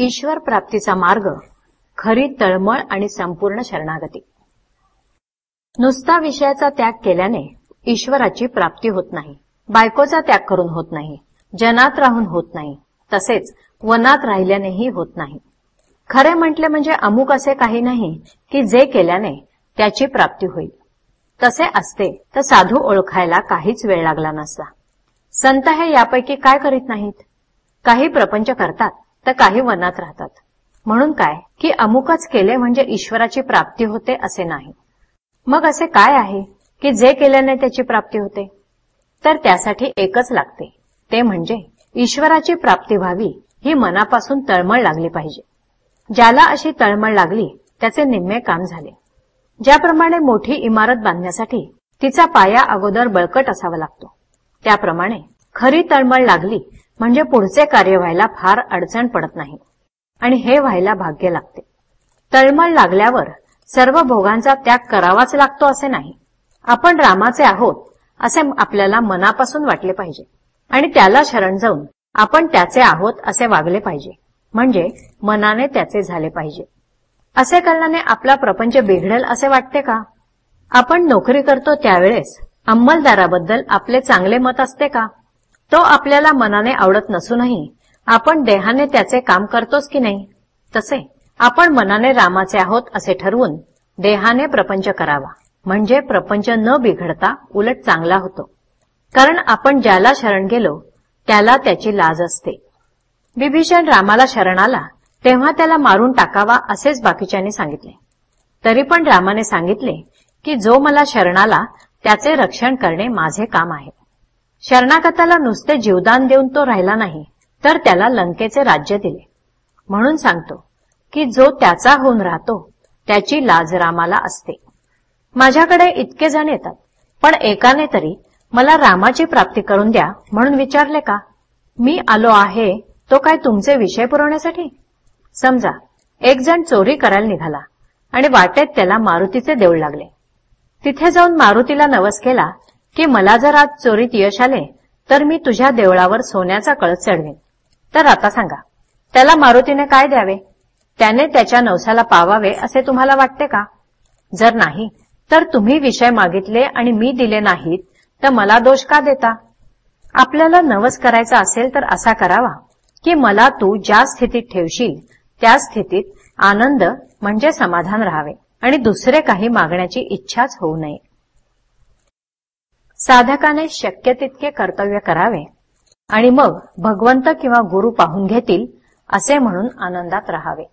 ईश्वर प्राप्तीचा मार्ग खरी तळमळ आणि संपूर्ण शरणागती. नुसता विषयाचा त्याग केल्याने ईश्वराची प्राप्ती होत नाही बायकोचा त्याग करून होत नाही जनात राहून होत नाही तसेच वनात राहिल्यानेही होत नाही. खरे म्हटले म्हणजे अमुक असे काही नाही की जे केल्याने त्याची प्राप्ती होईल. तसे असते तर साधू ओळखायला काहीच वेळ लागला नसता. संत हे यापैकी काय करीत नाहीत? काही प्रपंच करतात. तर काही वनात राहतात. म्हणून काय? की अमुकच केले म्हणजे ईश्वराची प्राप्ती होते असे नाही. मग असे काय आहे? की जे केल्याने त्याची प्राप्ती होते? तर त्यासाठी एकच लागते. ते म्हणजे ईश्वराची प्राप्ती व्हावी ही मनापासून तळमळ लागली पाहिजे. ज्याला अशी तळमळ लागली त्याचे निम्मे काम झाले. ज्याप्रमाणे मोठी इमारत बांधण्यासाठी तिचा पाया अगोदर बळकट असावा लागतो. त्याप्रमाणे खरी तळमळ लागली म्हणजे पुढचे कार्य व्हायला फार अडचण पडत नाही. आणि हे व्हायला भाग्य लागते. तळमळ लागल्यावर सर्व भोगांचा त्याग करावाच लागतो असे नाही. आपण रामाचे आहोत असे आपल्याला मनापासून वाटले पाहिजे. आणि त्याला शरण जाऊन आपण त्याचे आहोत असे वागले पाहिजे. म्हणजे मनाने त्याचे झाले पाहिजे. असे करण्याने आपला प्रपंच बिघडेल असे वाटते का? आपण नोकरी करतो त्यावेळेस अंमलदाराबद्दल आपले चांगले मत असते का? तो आपल्याला मनाने आवडत नसूनही आपण देहाने त्याचे काम करतोच की नाही? तसे आपण मनाने रामाचे आहोत असे ठरवून देहाने प्रपंच करावा. म्हणजे प्रपंच न बिघडता उलट चांगला होतो. कारण आपण ज्याला शरण गेलो त्याला त्याची लाज असते. विभीषण रामाला शरण आला तेव्हा त्याला मारून टाकावा असेच बाकीच्यांनी सांगितले. तरी पण रामाने सांगितले की जो मला शरणाला त्याचे रक्षण करणे माझे काम आहे. शरणागताला नुसते जीवदान देऊन तो राहिला नाही तर त्याला लंकेचे राज्य दिले. म्हणून सांगतो की जो त्याचा होऊन राहतो त्याची लाज रामाला असते. माझ्याकडे इतके जण येतात पण एकाने तरी मला रामाची प्राप्ती करून द्या म्हणून विचारले का? मी आलो आहे तो काय तुमचे विषय पुरवण्यासाठी? समजा एक जण चोरी करायला निघाला आणि वाटेत त्याला मारुतीचे देऊळ लागले. तिथे जाऊन मारुतीला नवस केला की मला जर आज चोरीत यश आले तर मी तुझ्या देवळावर सोन्याचा कळस चढवेन. तर आता सांगा त्याला मारुतीने काय द्यावे? त्याने त्याच्या नवसाला पावावे असे तुम्हाला वाटते का? जर नाही तर तुम्ही विषय मागितले आणि मी दिले नाहीत तर मला दोष का देता? आपल्याला नवस करायचा असेल तर असा करावा की मला तू ज्या स्थितीत ठेवशील त्या स्थितीत आनंद म्हणजे समाधान राहावे आणि दुसरे काही मागण्याची इच्छाच होऊ नये. साधकाने शक्य तितके कर्तव्य करावे आणि मग भगवंत किंवा गुरु पाहून घेतील असे म्हणून आनंदात राहावे.